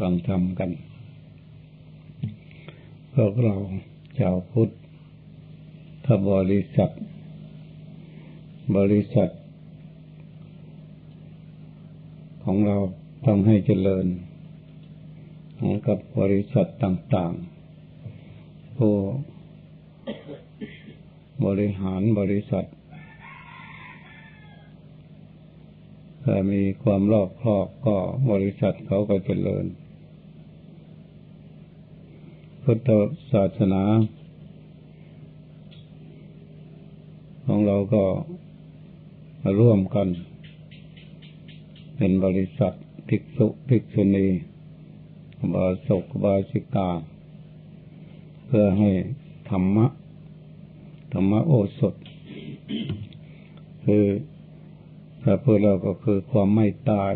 ฟังธรรมกันพวกเราชาวพุทธถ้าบริษัท บริษัท ของเราต้องให้เจริญกับบริษัทต่างๆ ผู้บริหารบริษัทถ้ามีความรอบคอบก็บริษัทเขาก็เจริญ พุทธศาสนา ของเราก็ร่วมกัน เป็นบริษัทภิกษุภิกษุณีบาศกบาสิกา เพื่อให้ธรรมะ ธรรมะโอสถ คือถ้าพูดเราก็คือความไม่ตาย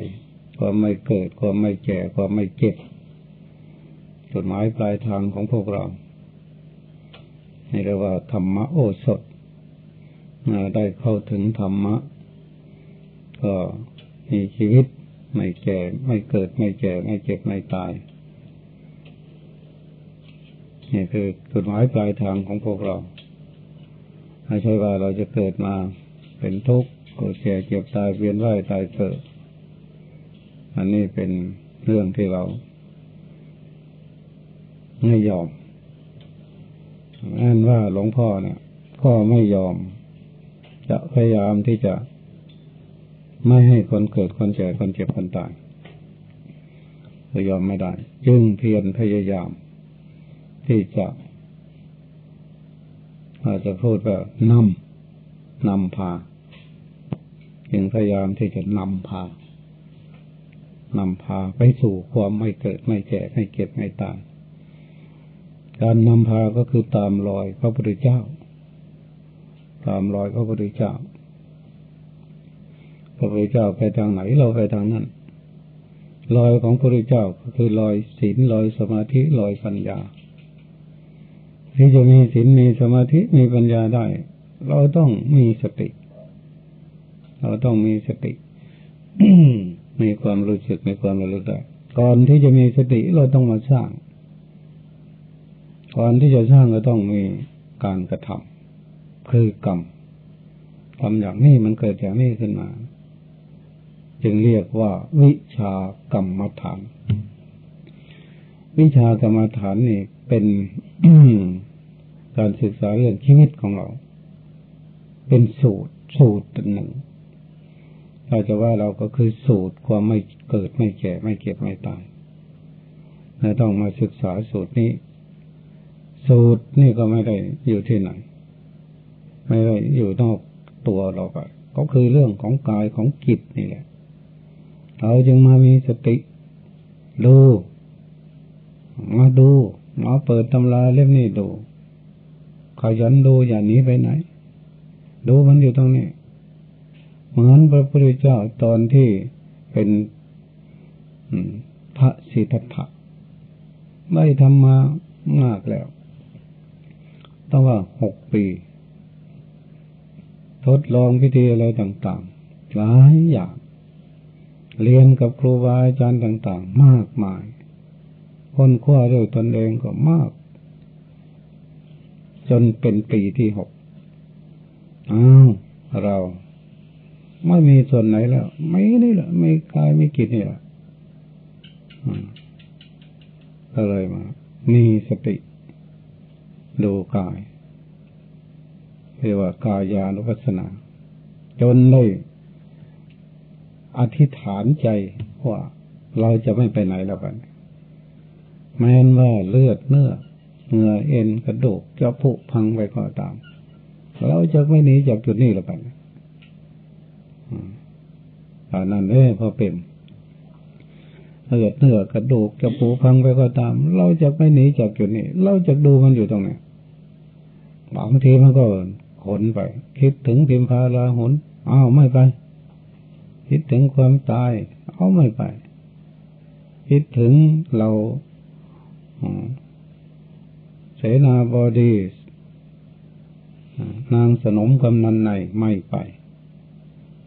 ความไม่เกิด ความไม่แก่ ความไม่เจ็บ จุดหมายปลายทางของพวกเรานี่เรียกว่าธรรมโอสถได้เข้าถึงธรรมะ ก็มีชีวิตไม่แก่ไม่เกิดไม่แก่ไม่เจ็บไม่ตายนี่คือจุดหมายปลายทางของพวกเราไม่ใช่ว่าเราจะเกิดมาเป็นทุกข์ก็แก่เจ็บตายเวียนว่ายตายเกิด อันนี้เป็นเรื่องที่เรา ไม่ยอมอ่านว่าหลวงพ่อเนี่ยพ่อไม่ยอม จะพยายามที่จะไม่ให้คนเกิดคนแก่คนเจ็บคนตายก็ยอมไม่ได้จึงเพียรพยายาม ที่จะอาจจะพูดว่านำนำพาจึงพยายามที่จะนำพานำพาไปสู่ความไม่เกิดไม่แก่ไม่เก็บไม่ตาย การนำพาก็คือตามรอยพระพุทธเจ้า ตามรอยพระพุทธเจ้า พระพุทธเจ้าไปทางไหนเราไปทางนั้น รอยของพระพุทธเจ้าก็คือรอยศีลรอยสมาธิรอยปัญญา ที่จะมีศีลมีสมาธิมีปัญญาได้ เราต้องมีสติ เราต้องมีสติ มีความรู้สึกมีความระลึกได้ก่อนที่จะมีสติเราต้องมาสร้าง ก่อนที่จะสร้างก็ต้องมีการกระทำคือกรรมทำอย่างนี้มันเกิดจากนี้ขึ้นมา จึงเรียกว่าวิชากรรมฐาน วิชากรรมฐานนี่เป็นการศึกษาเรื่องชีวิตของเรา เป็นสูตรสูตรหนึ่งเราจะว่าเราก็คือสูตรความไม่เกิดไม่แก่ไม่เก็บไม่ตายเราต้องมาศึกษาสูตรนี้ สูตรนี่ก็ไม่ได้อยู่ที่ไหน ไม่ได้อยู่นอกตัวเราไปก็คือเรื่องของกายของจิตนี่แหละ เราจึงมามีสติ ดู มาดู มาเปิดตำราเล่มนี้ดู ขยันดูอย่าหนีไปไหน ดูมันอยู่ตรงนี้ เหมือนพระพุทธเจ้าตอนที่เป็นพระสิทธัตถะได้ทำมามากแล้ว ต้งว่าหกปี ทดลองพิธีอะไรต่างๆ หลายอย่าง เรียนกับครูบาอาจารย์ต่าง ๆ มากมาย ค้นคว้าด้วยตนเองก็มาก จนเป็นปีที่หกอ้าวเราไม่มีส่วนไหนแล้วไม่นี่แหละไม่กายไม่กินนี่แหละก็เลยมา มีสติ ดูกายเรียกว่ากายานุปัสสนา จนเลยอธิษฐานใจว่าเราจะไม่ไปไหนแล้วกันแม้นว่าเลือดเนื้อเหงื่อเอ็นกระดูกจะผุพังไปก็ตาม เราจะไม่หนีจากจุดนี้แล้วกันอันนั้นเอ้พอเป็นเลือดเนื้อกระดูกจะปูพังไปก็ตาม เราจะไม่หนีจากจุดนี้ เราจะดูมันอยู่ตรงนี้ บางทีมันก็ขนไป คิดถึงพิมพาลาหุนอ้าไม่ไป คิดถึงความตาย เอาไม่ไป คิดถึงเราเสนาบดีนางสนมกำนันในไม่ไป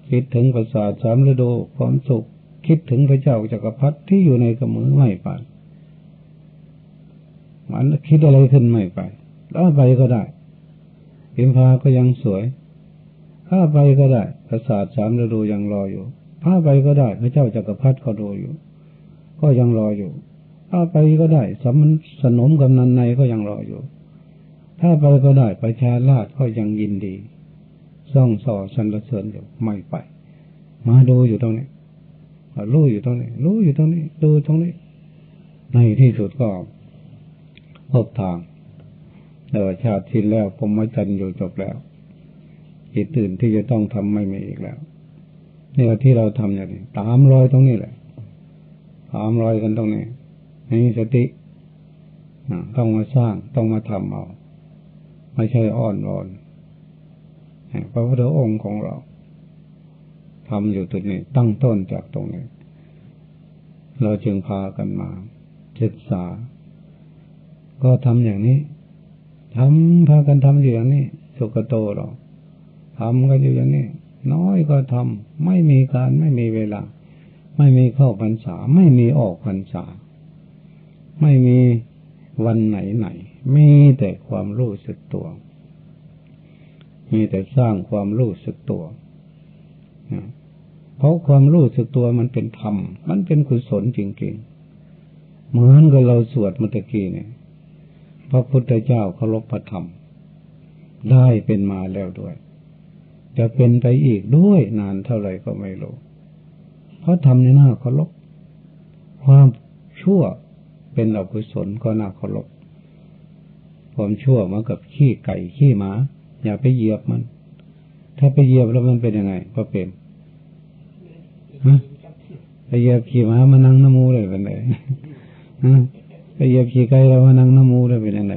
คิดถึงประสาทสามฤดูความสุข คิดถึงพระเจ้าจักรพรรดิที่อยู่ในกำมือไม่ไป มันคิดอะไรขึ้นไม่ไป แล้วไปก็ได้ พิมพาก็ยังสวยถ้าไปก็ได้ประสาทสามฤดูยังรออยู่ถ้าไปก็ได้ พระเจ้าจักรพรรดิก็ดูอยู่ ก็ยังรออยู่ถ้าไปก็ได้สมสนมกำนันในก็ยังรออยู่ถ้าไปก็ได้ประชาราชก็ยังยินดีซ่องสอสรรเสริญอยู่ไม่ไป มาดูอยู่ตรงนี้รู้อยู่ตรงนี้รู้อยู่ตรงนี้ ดูตรงนี้ ในที่สุดก็พบทาง แต่ว่าชาติที่แล้วผมไม่จันอยู่จบแล้วจิตตื่นที่จะต้องทำไม่มีอีกแล้วนี่ที่เราทำอย่างนี้ตามรอยตรงนี้แหละตามรอยกันตรงนี้นี่สติต้องมาสร้างต้องมาทำเอาไม่ใช่อ้อนวอนพระพุทธองค์ของเราทำอยู่ตุดนี้ ตั้งต้นจากตรงนี้ เราจึงพากันมาศึกษา ก็ทำอย่างนี้ ทำพากันทำอยู่อย่างนี้สุกโตเราทำกันอยู่อย่างนี้น้อยก็ทำไม่มีการไม่มีเวลา ไม่มีเข้าพรรษา ไม่มีออกพรรษา ไม่มีวันไหนไหนมีแต่ความรู้สึกตัว มีแต่สร้างความรู้สึกตัวเพราะความรู้สึกตัวมันเป็นธรรม มันเป็นกุศลจริงๆ เหมือนกับเราสวดเมื่อกี้เนี่ย พระพุทธเจ้าเคารพพระธรรม ได้เป็นมาแล้วด้วย จะเป็นไปอีกด้วยนานเท่าไหร่ก็ไม่รู้เพราะทำในหน้าเคารพความชั่วเป็นอกุศลก็น่าเคารพความชั่วมากับขี้ไก่ขี้หมา อย่าไปเหยียบมัน ถ้าไปเหยียบแล้วมันเป็นยังไง ก็เป็นไปเหยียบขี่ม้ามานั่งน้ำมูเลยเป็นไง ไปเหยียบขี่ไก่เรามานังน้ำมูเลยเป็นยังไง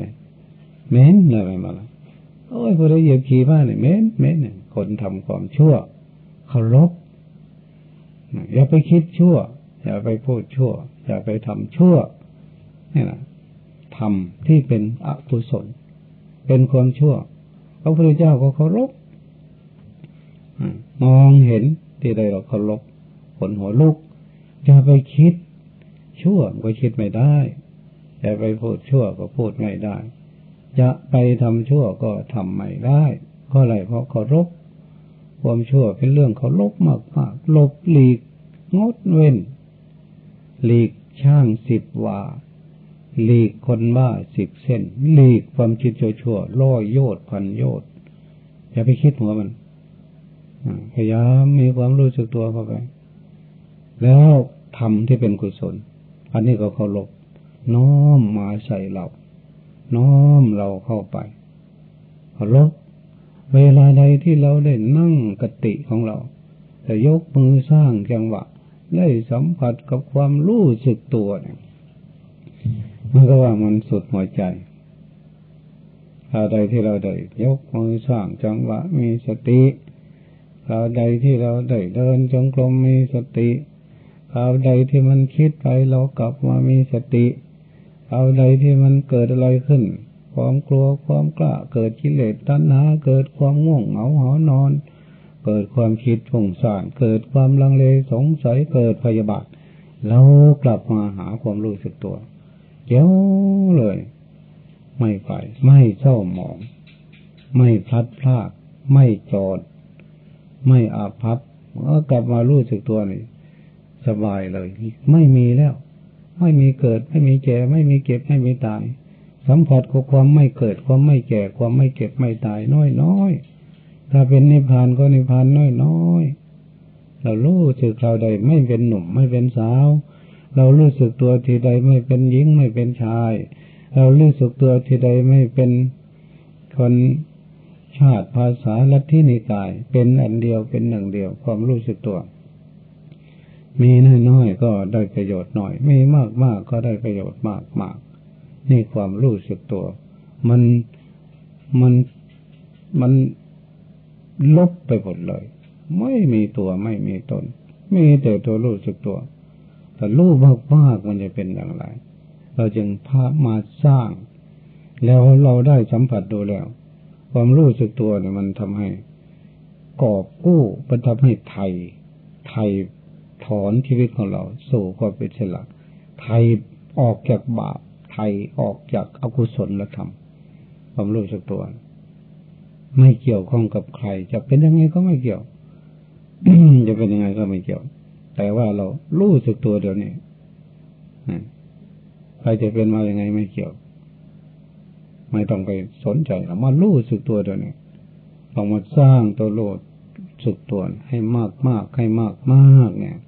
เม้นเลยมาละโอ้ยพอได้เหยียบขี่ม้านี่ยเม้นเม้นเนี่ยคนทำความชั่วเคารพอย่าไปคิดชั่ว อย่าไปพูดชั่ว อย่าไปทำชั่วนี่แหละทำที่เป็นอกุศล เป็นความชั่วพระพุทธเจ้าก็เคารพมองเห็นที่ใดเราเคารพขนหัวลุกจะไปคิด ชั่วก็คิดไม่ได้ จะไปพูดชั่วก็พูดไม่ได้ จะไปทำชั่วก็ทำไม่ได้ก็อะไรเพราะเคารพความชั่วเป็นเรื่องเคารพมากมากลบหลีกงดเว้น หลีกช่างสิบวาหลีกคนบ้าสิบเส้น หลีกความคิดชั่วๆล่อยโยดพันโยดอย่าไปคิดหัวมันพยายามมีความรู้สึกตัวเข้าไป แล้วทำที่เป็นกุศล อันนี้ก็เคารพ น้อมมาใส่เรา น้อมเราเข้าไปเคารพเวลาใดที่เราได้นั่งกติของเราจะยกมือสร้างจังหวะ ได้สัมผัสกับความรู้สึกตัวเนี่ยมันก็ว่ามันสุดหัวใจคราใดที่เราได้ยกมือสร้างจังหวะมีสติคราวใดที่เราได้เดินจงกรมมีสติเอาใดที่มันคิดไปเรากลับมามีสติ เอาใดที่มันเกิดอะไรขึ้น ความกลัวความกล้า เกิดกิเลสตัณหา เกิดความง่วงเหงาหอนอน เกิดความคิดฝุ่งซ่านเกิดความลังเลสงสัยเกิดพยาบาทเรากลับมาหาความรู้สึกตัวเจ้าเลย ไม่ไป ไม่เศร้าหมอง ไม่พลัดพลาดไม่จอด ไม่อาภัพก็กลับมารู้สึกตัวนี่สบายเลย ไม่มีแล้ว ไม่มีเกิด ไม่มีแก่ ไม่มีเก็บ ไม่มีตาย สัมผัสกับความไม่เกิด ความไม่แก่ ความไม่เก็บ ไม่ตาย น้อยน้อยถ้าเป็นนิพพานก็นิพพานน้อยน้อยเรารู้สึกเราใดไม่เป็นหนุ่มไม่เป็นสาว เรารู้สึกตัวทีใดไม่เป็นหญิงไม่เป็นชาย เรารู้สึกตัวทีใดไม่เป็นคนชาติภาษาลัทธินิกาย เป็นอันเดียวเป็นหนึ่งเดียวความรู้สึกตัว มีน้อยๆก็ได้ประโยชน์หน่อย มีมากๆก็ได้ประโยชน์มากมากนี่ความรู้สึกตัว มันมันมันลบไปหมดเลย ไม่มีตัวไม่มีตน มีแต่ตัวรู้สึกตัว แต่รู้มากๆมันจะเป็นอย่างไร เราจึงพามาสร้าง แล้วเราได้สัมผัสดูแล้ว ความรู้สึกตัวเนี่ยมันทำให้กอบกู้มันทำให้ไทยไทย อนชีวิตของเราสู่ความเป็นศิลาไทยออกจากบาปไทยออกจากอกุศลธรรมความรู้สึกตัว ไม่เกี่ยวข้องกับใคร จะเป็นยังไงก็ไม่เกี่ยวจะเป็นยังไงก็ไม่เกี่ยว แต่ว่าเรารู้สึกตัวเดี๋ยวนี้ใครจะเป็นมาอย่างไงไม่เกี่ยว ไม่ต้องไปสนใจเรามารู้สึกตัวเดี๋ยวนี้ต้องมาสร้างตัวโลดสึกตัวให้มากมากให้มากมากเนี่ย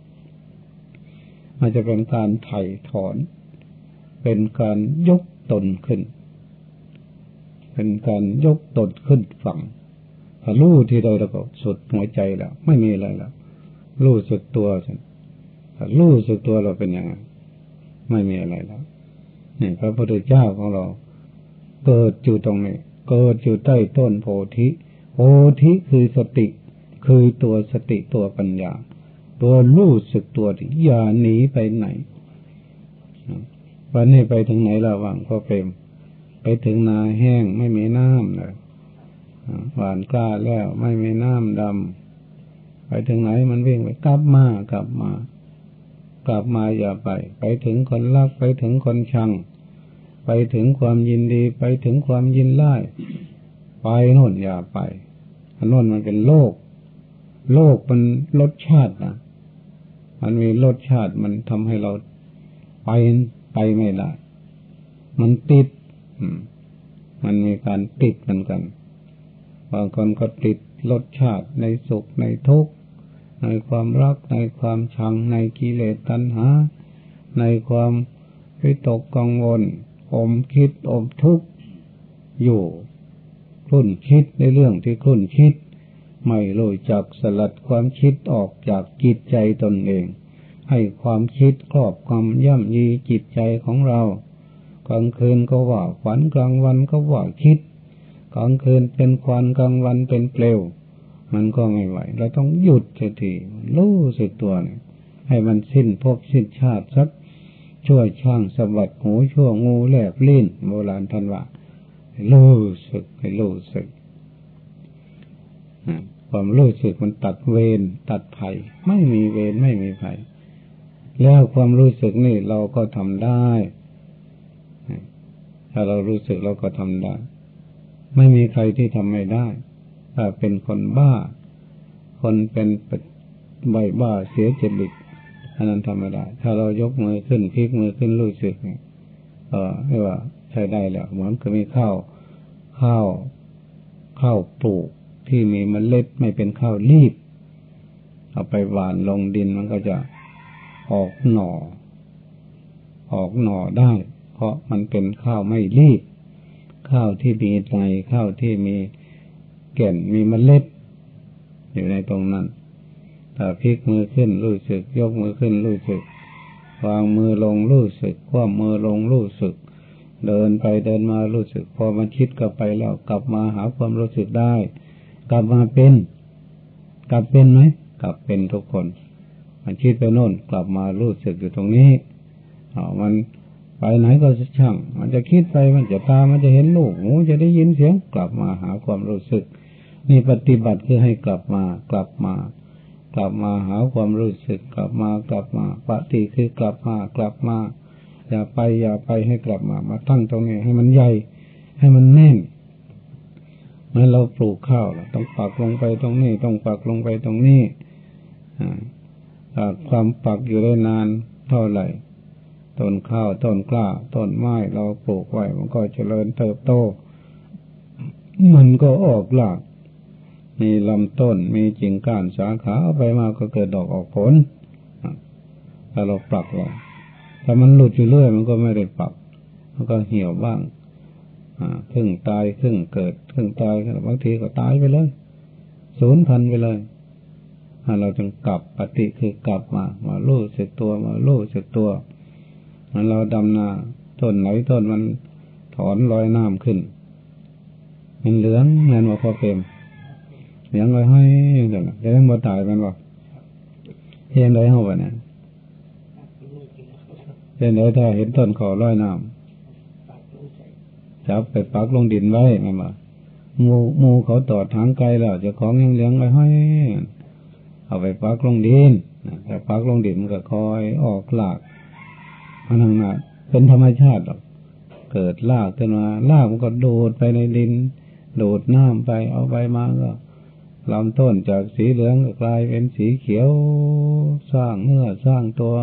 มันจะเป็นการไถ่ถอน เป็นการยกตนขึ้น เป็นการยกตนขึ้นฝั่งถ้ารู้ที่ใดเราก็สุดหัวใจแล้ว ไม่มีอะไรแล้วรู้สึกตัวฉันถ้ารู้สึกตัวเราเป็นยังไงไม่มีอะไรแล้วนี่พระพุทธเจ้าของเรา เกิดอยู่ตรงนี้เกิดอยู่ใต้ต้นโพธิโพธิคือสติ คือตัวสติตัวปัญญา ตัวรู้สึกตัวที่อย่าหนีไปไหนวันนี้ไปถึงไหนระหว่างพ่อเปรมไปถึงนาแห้งไม่มีน้ำเลยหวานกล้าแล้วไม่มีน้ำดำไปถึงไหนมันวิ่งไปกลับมากลับมา กลับมาอย่าไป ไปถึงคนรักไปถึงคนชัง ไปถึงความยินดีไปถึงความยินไล่ไปโน่นอย่าไปอันโน่นมันเป็นโลก โลกมันรสชาตินะ มันมีรสชาติมันทำให้เราไปไปไม่ได้ มันติดมันมีการติดเหมือนกัน บางคนก็ติดรสชาติในสุขในทุกข์ในความรักในความชังในกิเลสตัณหา ในความวิตกกังวล อมคิดอมทุกข์อยู่คุ้นคิดในเรื่องที่คุ้นคิด ไม่รู้จักสลัดความคิดออกจากจิตใจตนเอง ให้ความคิดครอบความย่ำยีจิตใจของเรา กลางคืนก็ว่าฝันกลางวันก็ว่าคิด กลางคืนเป็นควันกลางวันเป็นเปลว มันก็ไม่ไหว เราต้องหยุดเสียทีรู้สึกตัวเนี่ยให้มันสิ้นพบสิ้นชาติสักช่วยช่างสะบัดหูชั่วงูแหลบลิ้นโบราณท่านว่ารู้สึกให้รู้สึก ความรู้สึกมันตัดเวรตัดภัย ไม่มีเวรไม่มีภัย แล้วความรู้สึกนี่เราก็ทำได้ ถ้าเรารู้สึกเราก็ทำได้ ไม่มีใครที่ทำไม่ได้ ถ้าเป็นคนบ้า คนเป็นใบบ้าเสียจริตอันนั้นทำไม่ได้ ถ้าเรายกมือขึ้นพลิกมือขึ้นรู้สึกเนี่ยเออไม่ว่าใช้ได้แล้วเหมือนกับมีข้าวข้าวข้าวปลูก ที่มีมเมล็ดไม่เป็นข้าวรีบ เอาไปหว่านลงดินมันก็จะออกหน่อ ออกหน่อได้ เพราะมันเป็นข้าวไม่รีบ ข้าวที่มีในข้าวที่มีแก่นมีมเมล็ด อยู่ในตรงนั้นถ้าพลิกมือขึ้นรู้สึก ยกมือขึ้นรู้สึก วางมือลงรู้สึกคว่ำมือลงรู้สึก เดินไปเดินมารู้สึก พอมันคิดกลับไปแล้วกลับมาหาความรู้สึกได้ กลับมาเป็น กลับเป็นไหมกลับเป็นทุกคน มันคิดไปโน่น กลับมารู้สึกอยู่ตรงนี้อ๋อมันไปไหนก็ช่าง มันจะคิดไปมันจะตามันจะเห็นลูกหูจะได้ยินเสียง กลับมาหาความรู้สึก นี่ปฏิบัติคือให้กลับมา กลับมา กลับมาหาความรู้สึก กลับมากลับมาปฏิคือกลับมากลับมาอย่าไปอย่าไปให้กลับมา มาตั้งตรงนี้ให้มันใหญ่ ให้มันแน่น เมื่อเราปลูกข้าวต้องปักลงไปตรงนี้ ต้องปักลงไปตรงนี้ความปักอยู่ได้นานเท่าไหร่ต้นข้าวต้นกล้าต้นไม้เราปลูกไว้มันก็เจริญเติบโต มันก็ออกหลากมีลำต้นมีจิงก้านสาขาเอาไปมาก็เกิดดอกออกผลถ้าเราปักไว้ถ้ามันหลุดอยู่เรื่อยมันก็ไม่ได้ปัก มันก็เหี่ยวบ้าง ครึ่งตายครึ่งเกิดครึ่งตายบางทีก็ตายไปเลยศูนย์พันไปเลยเราจึงกลับปฏิคือกลับมา มาลู่สึกตัวมาลู่สึกตัวมันเราดำนาต้นไหนต้นมันถอนรอยน้ำขึ้น มันเหลืองเงินว่าพอเต็มเหลืองเลยห้อยังไงจะต้องมาตายมันว่าเห็นไรเหรอวะเนี่ยเห็นไรถ้าเห็นต้นขอรอยน้ำ จับไปปักลงดินไว้ไม่มางูงูเขาต่อทางไกลแล้วจะของยังเลี้ยงไว้ให้เอาไปปักลงดินแต่พักลงดินก็คอยออกหลากมันทางนั้นเป็นธรรมชาติหรอก เกิดลากขึ้นมาลากมันก็โดดไปในดิน โดดน้ำไปเอาไปมาก็ลำต้นจากสีเหลืองกลายเป็นสีเขียว สร้างเนื้อสร้างตัว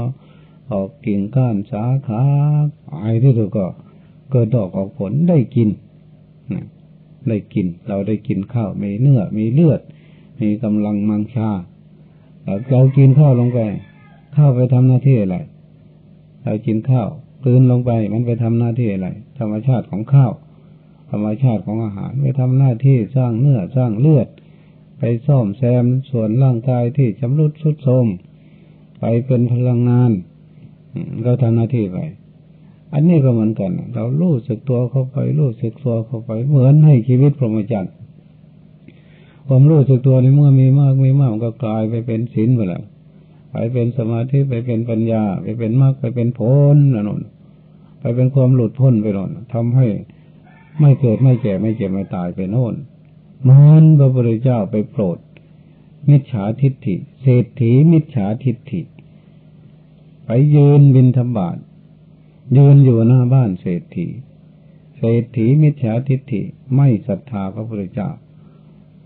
ออกกิ่งก้านสาขาไอ้ที่สุดก็ เกิดดอกออกผลได้กินได้กิน เราได้กินข้าวมีเนื้อมีเลือด มีกำลังมังชาเรากินข้าวลงไป ข้าวไปทำหน้าที่อะไรเรากินข้าวกืนลงไปมันไปทำหน้าที่อะไรธรรมชาติของข้าว ธรรมชาติของอาหารไปทำหน้าที่สร้างเนื้อสร้างเลือด ไปซ่อมแซมส่วนร่างกายที่ชำรุดทรุดโทรมไปเป็นพลังงานเราทำหน้าที่ไป อันนี้ก็เหมือนกัน เรารู้สึกตัวเข้าไปรู้สึกตัวเข้าไป เหมือนให้ชีวิตพรหมจรรย์ความรู้สึกตัวในเมื่อมีมากมีมากมันก็กลายไปเป็นศีลไปแล้วไปเป็นสมาธิไปเป็นปัญญา ไปเป็นมรรคไปเป็นผลนะนนไปเป็นความหลุดพ้นไปนนทำให้ไม่เกิดไม่แก่ไม่เจ็บไม่ตายไปโน่นมันพระพุทธเจ้าไปโปรด มิจฉาทิฏฐิ เศรษฐีมิจฉาทิฏฐิ ไปยืนบินธบาต ยืนอยู่หน้าบ้านเศรษฐี เศรษฐีมิจฉาทิฏฐิไม่ศรัทธาพระพุทธเจ้า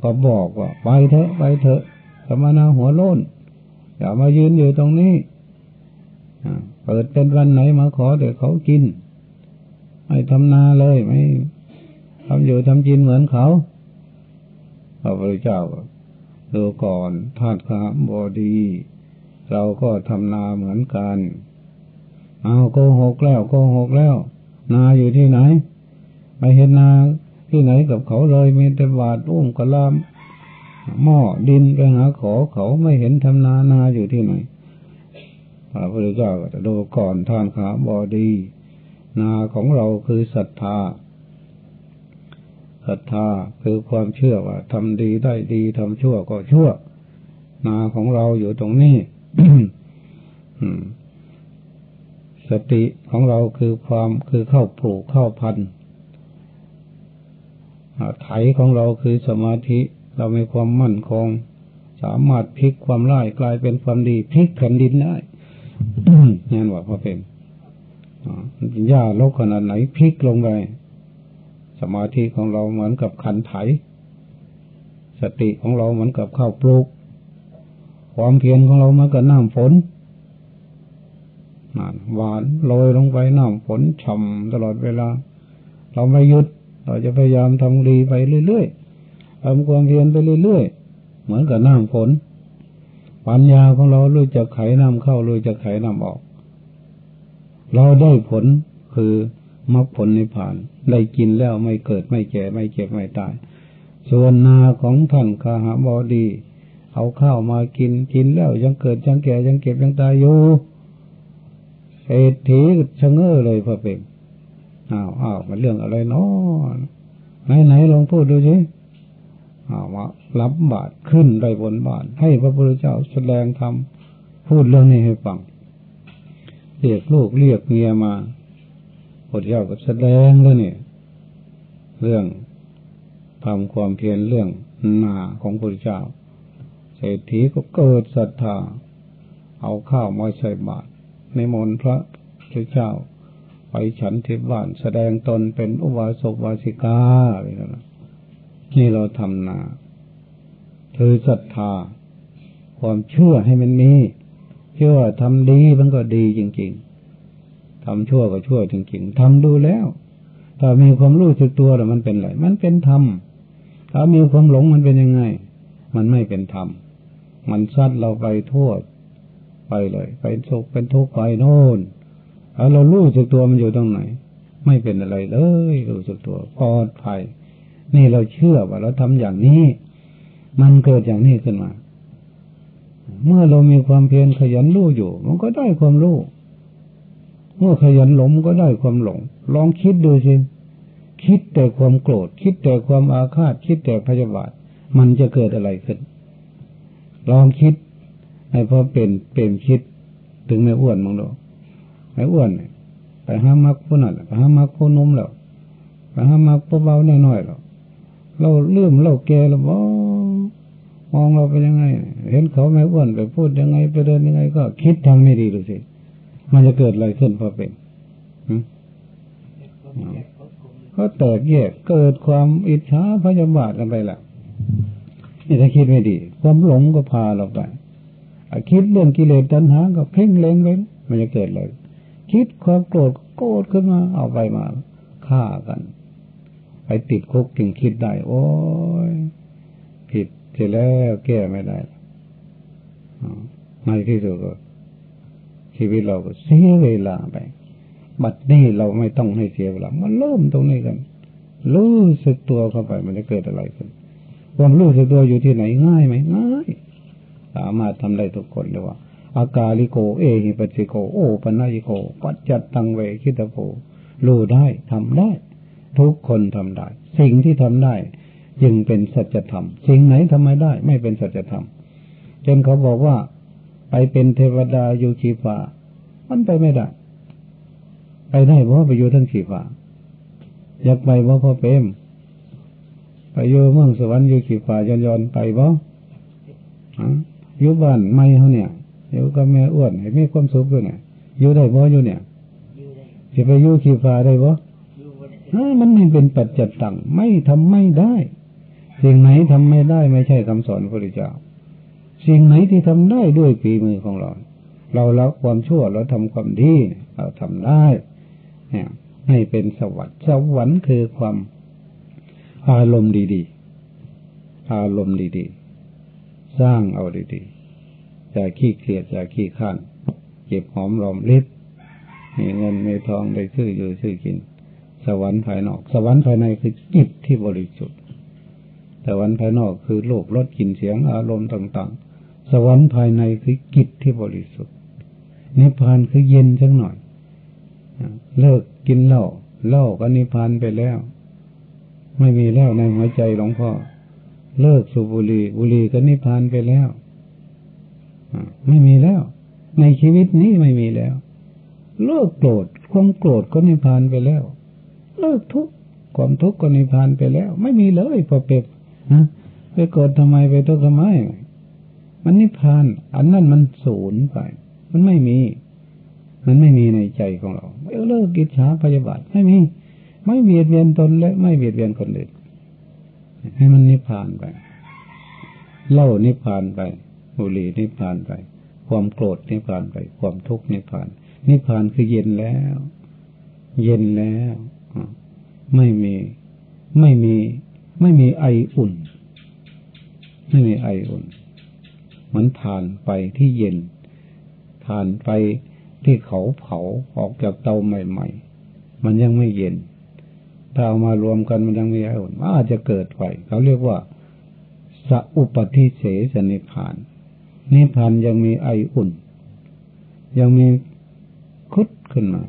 ก็บอกว่าไปเถอะไปเถอะสมณะหัวโล้นอย่ามายืนอยู่ตรงนี้เปิดเป็นวันไหนมาขอเดี๋ยวเขากินให้ทำนาเลยไม่ทำอยู่ทำกินเหมือนเขาพระพุทธเจ้าดูก่อนทาตขามบอดี เราก็ทำนาเหมือนกัน เอาโกหกแล้วโกหกแล้ว นาอยู่ที่ไหนไม่เห็นนาที่ไหนกับเขาเลยมีแต่บาดอุ้มกระลามหม้อดินไปหาขอเขาไม่เห็นทำนานาอยู่ที่ไหนพระพุทธเจ้าก็จะดูก่อนท่านขาบอดี นาของเราคือศรัทธาศรัทธาคือความเชื่อว่าทำดีได้ดีทำชั่วก็ชั่ว นาของเราอยู่ตรงนี้ สติของเราคือความคือเข้าปลูกเข้าพันไถของเราคือสมาธิเรามีความมั่นคง สามารถพลิกความร้ายกลายเป็นความดีพลิกแผ่นดินได้นั่นว่าพอเป็นหญ้าลกขนาดไหนพลิกลงไปสมาธิของเราเหมือนกับขันไถ สติของเราเหมือนกับข้าวปลูก ความเพียรของเราเหมือนกับน้ำฝน หวานโรยลงไปน้ำฝนฉ่ำตลอดเวลา เราไม่หยุด เราจะพยายามทำดีไปเรื่อยๆทำความเพียรไปเรื่อยๆ เหมือนกับน้ำฝน ปัญญาของเรารู้จักไขน้ำเข้ารู้จักไขน้ำออก เราได้ผลคือมรรคผลในผ่าน ได้กินแล้วไม่เกิดไม่แก่ไม่เจ็บไม่ตาย ส่วนนาของท่านคาหาบอดี เอาข้าวมากินกินแล้วยังเกิดยังแก่ยังเก็บยังตายอยู่ เศรษฐีชะเง้อเลยพระเป็นอ้าวอ้าวมันเรื่องอะไรเนาะไหนไหนลองพูดดูสิว่ารับบาตรขึ้นได้บนบาตรให้พระพุทธเจ้าแสดงธรรมพูดเรื่องนี้ให้ฟังเรียกลูกเรียกเมียมาพระเจ้าก็แสดงแล้วเนี่ยเรื่องทำความเพียรเรื่องนาของพระพุทธเจ้าเศรษฐีก็เกิดศรัทธา เอาข้าวมาใส่บาตร นมนพระพุทธเจ้า ไปฉันที่บ้านแสดงตนเป็นอุบาสกวาสิกาอะไรนั่นนี่เราทำนาคือศรัทธา ความเชื่อให้มันมีเชื่อทำดีมันก็ดีจริง ๆทำชั่วก็ชั่วจริง ๆทำดูแล้วถ้ามีความรู้สึกตัวแล้วมันเป็นไรมันเป็นธรรมถ้ามีความหลงมันเป็นยังไง มันไม่เป็นธรรมมันซัดเราไปทั่ว ไปเลย ไปสุขเป็นทุกข์ไปโน่นแล้วเรารู้สึกตัวมันอยู่ตรงไหน ไม่เป็นอะไรเลยรู้สึกตัวปลอดภัย นี่เราเชื่อว่าเราทำอย่างนี้ มันเกิดอย่างนี้ขึ้นมา เมื่อเรามีความเพียรขยันรู้อยู่ มันก็ได้ความรู้เมื่อขยันหลงก็ได้ความหลง ลองคิดดูสิคิดแต่ความโกรธ คิดแต่ความอาฆาต คิดแต่พยาบาท มันจะเกิดอะไรขึ้น ลองคิด ให้พอเป็นเป็นคิดถึงไม่อ้วนมั้งดูไม่อ้วนไปห้ามักผู้นั้นไปห้ามักผู้นุ่มแล้วไปห้ามักผู้เบาแน่น้อยแล้วเราเลื่อมเราแก่แล้วบ่มองเราเป็นยังไง เห็นเขาไม่อ้วนไปพูดยังไงไปเดินยังไง ก็คิดทางไม่ดีดูสิมันจะเกิดอะไรขึ้นพอเป็นก็แตกแยกเกิดความอิจฉาพยาบาทกันไปละนี่ถ้าคิดไม่ดี ความหลงก็พาเราไป คิดเรื่องกิเลสตัณหาก็เพ่งเล็งไปมันจะเกิดเลย คิดความโกรธโกรธขึ้นมา เอาไปมาฆ่ากัน ไปติดคุกถึงคิดได้ โอ้ยผิดเสร็จแล้วแก้ไม่ได้ในที่สุดก็ ชีวิตเราก็เสียเวลาไป บัดนี้เราไม่ต้องให้เสียเวลามันเริ่มตรงนี้กันรู้สึกตัวเข้าไปมันจะเกิดอะไรขึ้นความรู้สึกตัวอยู่ที่ไหนง่ายไหมง่าย สามารถทำได้ทุกคนเลยว่า อากาลิโก เอหิปัสสิโก โอปัญญิโก ปัจจัตตังเวคิตโพรู้ได้ทำได้ ทุกคนทำได้ สิ่งที่ทำได้ จึงเป็นสัจธรรม สิ่งไหนทำไม่ได้ ไม่เป็นสัจธรรมจนเขาบอกว่าไปเป็นเทวดาอยู่ขีฟ้ามันไปไม่ได้ ไปได้เพราะไปอยู่ทั้งขีฟ้าอยากไปเพราะพ่อเปรมไปอยู่เมืองสวรรค์อยู่ขีฟ้ายอนยอนไปบ่ อยู่บ้านไม่เขาเนี่ยอยู่กับแม่อ้วนให้มีความสุขด้วยเนี่ยอยู่ได้บ่อยู่เนี่ยจะไปอยู่ขีฟ้าได้บ่มันไม่เป็นปัจจัดตังไม่ทำไม่ได้สิ่งไหนทำไม่ได้ไม่ใช่คำสอนพระพุทธเจ้า สิ่งไหนที่ทำได้ด้วยฝีมือของเรา เราละความชั่วเราทำความดีเราทำได้ เนี่ย ให้เป็นสวรรค์สวรรค์คือความอารมณ์ดีๆ อารมณ์ดีๆ สร้างเอาดี ๆอย่าขี้เกียจอย่าขี้ข้านเก็บหอมรอมริบมีเงินมีทองได้ซื้ออยู่ซื้อกิน สวรรค์ภายนอก สวรรค์ภายในคือจิตที่บริสุทธิ์สวรรค์ภายนอกคือโลกรสกลิ่นเสียงอารมณ์ต่าง ๆ สวรรค์ภายในคือจิตที่บริสุทธิ์นิพพานคือเย็นสักหน่อยเลิกกินเหล้าเหล้าก็นิพพานไปแล้ว ไม่มีแล้วในหัวใจหลวงพ่อเลิกสูบบุหรี่บุหรี่ก็นิพพานไปแล้ว ไม่มีแล้ว ในชีวิตนี้ไม่มีแล้ว เลิกโกรธความโกรธก็นิพพานไปแล้ว เลิกทุกข์ความทุกข์ก็นิพพานไปแล้ว ไม่มีเลยพอเป็ดนะไปโกรธทำไมไปทุกข์ทำไม มันนิพพาน อันนั้นมันสูญไป มันไม่มี มันไม่มีในใจของเราเลิกกิจฉาพยาบาทไม่มี ไม่เบียดเบียนตนและไม่เบียดเบียนคนอื่นให้มันนิพพานไป เล่านิพพานไป บุหรี่นิพพานไป ความโกรธนิพพานไป ความทุกข์นิพพาน นิพพานคือเย็นแล้ว เย็นแล้วไม่มีไม่มีไม่มีไออุ่น ไม่มีไออุ่นมันผ่านไปที่เย็น ผ่านไปที่เขาเผาออกจากเตาใหม่ ๆ มันยังไม่เย็น ถ้าเอามารวมกันมันยังมีไออุ่นอาจจะเกิดไฟเขาเรียกว่าสัอุปธิเสสนิพาน นิพพานยังมีไออุ่น ยังมีคุดขึ้นมา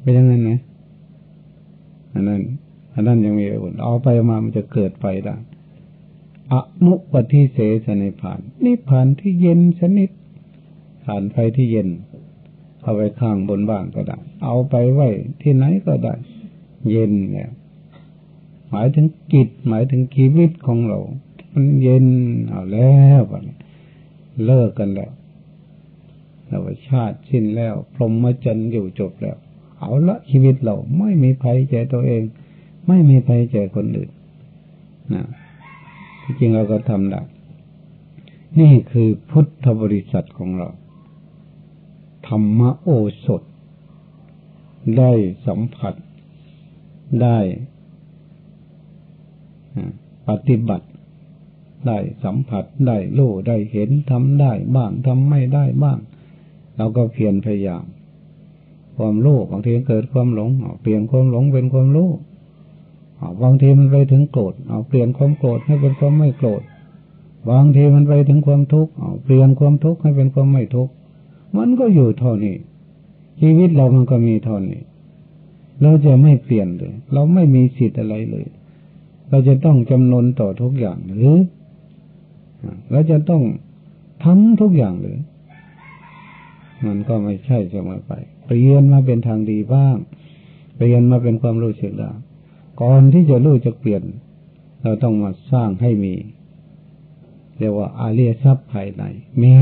เป็นยังไงนะอันนั้นอันนั้นยังมีไออุ่น เอาไปมามันจะเกิดไฟได้อนุปฏิเสสนิพานนิพานที่เย็นสนิทผ่านไฟที่เย็น เอาไปข้างบนบ้านก็ได้ เอาไปไว้ที่ไหนก็ได้ เย็นเนี่ยหมายถึงกิจหมายถึงชีวิตของเรา มันเย็นเอาแล้ว เลิกกันแล้วเราชาติสิ้นแล้ว พรหมจรรย์อยู่จบแล้ว เอาละชีวิตเราไม่มีภัยแก่ตัวเอง ไม่มีภัยแก่คนอื่นนะที่จริงเราก็ทำได้นี่คือพุทธบริษัทของเรา ธรรมโอสถ ได้สัมผัสได้ปฏิบัติ ได้สัมผัสได้รู้ได้เห็นทำได้บ้างทำไม่ได้บ้าง เราก็เพียรพยายาม ความรู้บางทีเกิดความหลงเปลี่ยนความหลงเป็นความรู้บางทีมันไปถึงโกรธเอาเปลี่ยนความโกรธให้เป็นความไม่โกรธบางทีมันไปถึงความทุกข์เอาเปลี่ยนความทุกข์ให้เป็นความไม่ทุกข์มันก็อยู่เท่านี้ ชีวิตเรามันก็มีเท่านี้ เราจะไม่เปลี่ยนเลย เราไม่มีสิทธิ์อะไรเลย เราจะต้องจำนนต่อทุกอย่างหรือ เราจะต้องทำทุกอย่างเลย มันก็ไม่ใช่เสมอไป เปลี่ยนมาเป็นทางดีบ้าง เปลี่ยนมาเป็นความรู้สึกได้ก่อนที่จะรู้จะเปลี่ยน เราต้องมาสร้างให้มี เรียกว่าอาเรียทรัพย์ภายในมี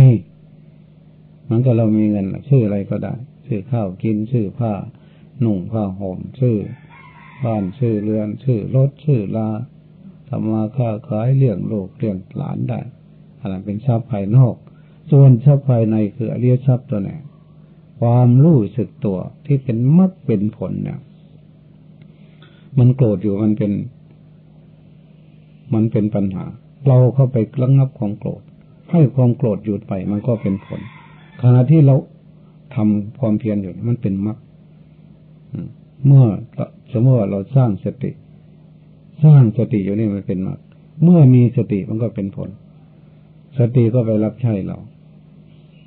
มันก็เรามีเงินซื้ออะไรก็ได้ซื้อข้าวกินซื้อผ้าหนุ่งผ้าห่มซื้อบ้านซื้อเรือนซื้อรถซื้อลา ทำมาค้าขายเลี้ยงลูกเลี้ยงหลานได้อันนั้นเป็นทรัพย์ภายนอก ส่วนทรัพย์ภายในคืออริยทรัพย์ตัวนี้ความรู้สึกตัวที่เป็นมรรคเป็นผลเนี่ย มันโกรธอยู่มันเป็น มันเป็นปัญหา เราเข้าไประงับความโกรธ ให้ความโกรธหยุดไปมันก็เป็นผลขณะที่เราทำความเพียรอยู่มันเป็นมรรคเมื่อสมมติว่าเราสร้างสติ สร้างสติอยู่นี่มันเป็นมรรคเมื่อมีสติมันก็เป็นผล สติก็ไปรับใช้เรา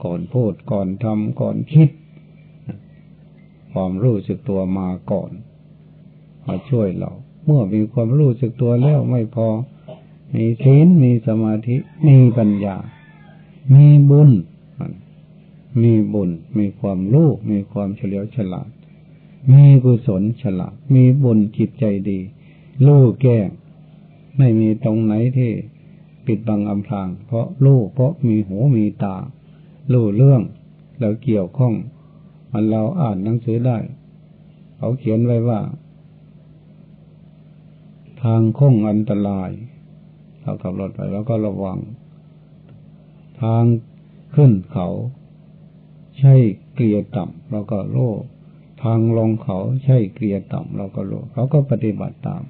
ก่อนพูดก่อนทำก่อนคิด ความรู้สึกตัวมาก่อน มาช่วยเรา เมื่อมีความรู้สึกตัวแล้วไม่พอ มีศีลมีสมาธิ มีปัญญา มีบุญ มีบุญ มีความรู้ มีความเฉลียวฉลาด มีกุศลฉลาด มีบุญจิตใจดี รู้แก้ไม่มีตรงไหนที่ปิดบังอำพราง เพราะรู้เพราะมีหูมีตารู้เรื่องแล้วเกี่ยวข้อง มันเราอ่านหนังสือได้ เขาเขียนไว้ว่า ทางคงอันตรายเราขับรถไปแล้วก็ระวัง ทางขึ้นเขา ใช่เกลียต่ำเราก็โลทางลงเขาใช่เกลียต่ำเราก็โลเขาก็ปฏิบัติตาม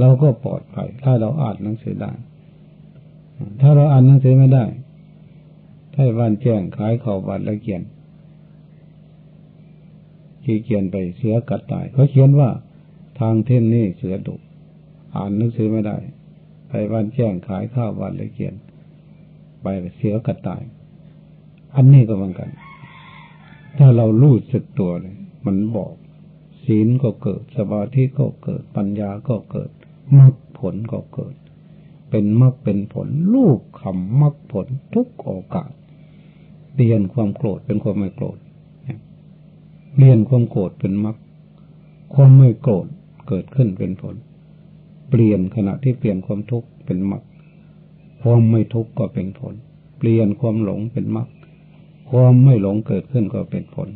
เราก็ปลอดภัย ถ้าเราอ่านหนังสือได้ ถ้าเราอ่านหนังสือไม่ได้ถ้าบ้านแจ้งขายข่าวบัตรละเกียนที่เขียนไปเสือกัดตายเขาเขียนว่า ทางเท่นนี่เสือดุอ่านหนังสือไม่ได้ ไปบ้านแจ้งขายข้าวบัตรละเกียนไปเสือกัดตาย อันนี้ก็เหมือนกัน ถ้าเรารู้สึกตัวเลยมันบอกศีลก็เกิด สมาธิก็เกิด ปัญญาก็เกิด มรรคผลก็เกิด เป็นมรรคเป็นผลลูกคำมรรคผลทุกโอกาส เปลี่ยนความโกรธเป็นความไม่โกรธเปลี่ยนความโกรธเป็นมรรคความไม่โกรธเกิดขึ้นเป็นผล เปลี่ยนขณะที่เปลี่ยนความทุกข์เป็นมรรคความไม่ทุกข์ก็เป็นผล เปลี่ยนความหลงเป็นมรรคความไม่หลงเกิดขึ้นก็เป็นผล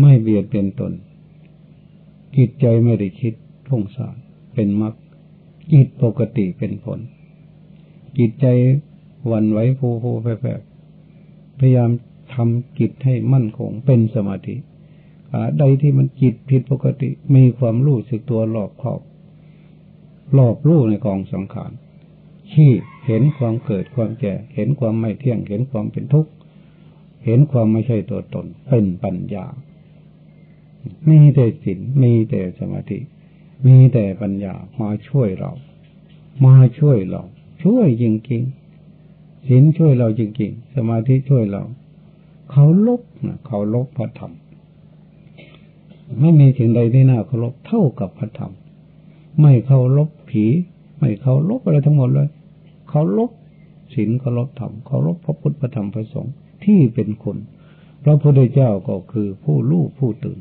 ไม่เบียดเบียนตนจิตใจไม่ได้คิดพุ่งสาน เป็นมรรคจิตปกติเป็นผล จิตใจวันไหวฟูฟูแฝบพยายามทำจิตให้มั่นคงเป็นสมาธิใดที่มันจิตผิดปกติมีความรู้สึกตัวหลอกครอบหลอบรู้ในกองสังขารที่เห็นความเกิดความแก่ เห็นความไม่เที่ยง เห็นความเป็นทุกข์ เห็นความไม่ใช่ตัวตน เป็นปัญญา มีแต่ศีลมีแต่สมาธิ มีแต่ปัญญามาช่วยเรา มาช่วยเรา ช่วยจริงๆศีลช่วยเราจริงๆสมาธิช่วยเรา เขาลบนะเขาลบพระธรรมไม่มีสิ่งใดที่น่าเคารพเท่ากับพระธรรม ไม่เคารพผี ไม่เคารพอะไรทั้งหมดเลย เคารพศีลเคารพธรรมเคารพพระพุทธพระธรรมพระสงฆ์ที่เป็นคนพระพุทธเจ้าก็คือผู้รู้ผู้ตื่น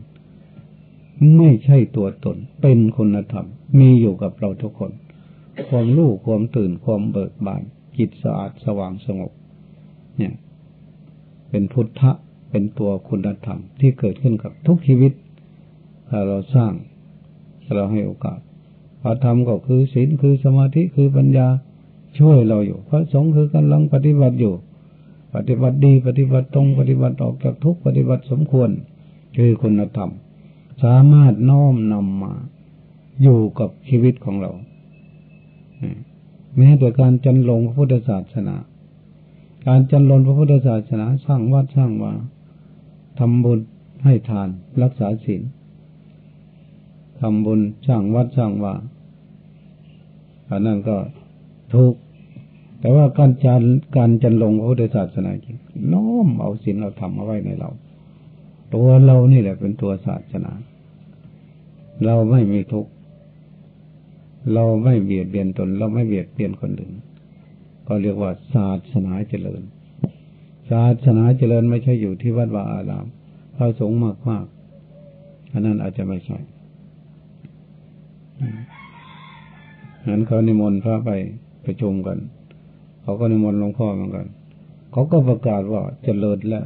ไม่ใช่ตัวตน เป็นคุณธรรม มีอยู่กับเราทุกคน ความรู้ความตื่นความเบิกบานจิตสะอาดสว่างสงบ เนี่ย เป็นพุทธะเป็นตัวคุณธรรมที่เกิดขึ้นกับทุกชีวิตถ้าเราสร้างเราให้โอกาสพระธรรมก็คือศีลคือสมาธิคือปัญญาช่วยเราอยู่ พระสงฆ์คือกำลังปฏิบัติอยู่ ปฏิบัติดี ปฏิบัติตรง ปฏิบัติออกจากทุกปฏิบัติสมควร คือคุณธรรม สามารถน้อมนำมา อยู่กับชีวิตของเรา แม้แต่การจันลงพระพุทธศาสนา การจันลงพระพุทธศาสนาสร้างวัดสร้างว่าทำบุญให้ทานรักษาศีลทำบุญสร้างวัดสร้างว่าอันนั้นก็ทุกแต่ว่าการจารการจันลงพระพุทธศาสนาจริงน้อมเอาศีลเราทำเอาไว้ในเรา ตัวเรานี่แหละเป็นตัวศาสนา เราไม่มีทุกข์ เราไม่เบียดเบียนตน เราไม่เบียดเบียนคนอื่น ก็เรียกว่าศาสนาเจริญ ศาสนาเจริญไม่ใช่อยู่ที่วัดวาอารามพระสงฆ์มากมากอันนั้นอาจจะไม่ใช่งั้นเขานิมนต์พระไปประชุมกัน เขาก็นิมนต์หลวงพ่อเหมือนกัน เขาก็ประกาศว่าเจริญแล้ว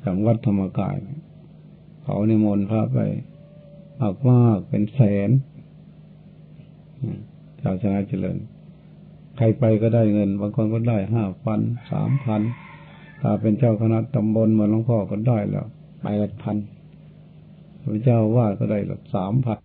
อย่างวัดธรรมกาย เขานิมนต์พระไป มากมากเป็นแสนชาวชนะเจริญ ใครไปก็ได้เงิน บางคนก็ได้ห้าพันสามพันถ้าเป็นเจ้าคณะตำบลเหมือนหลวงพ่อก็ได้แล้วไปละพันพระเจ้าวาดก็ได้ละสามพัน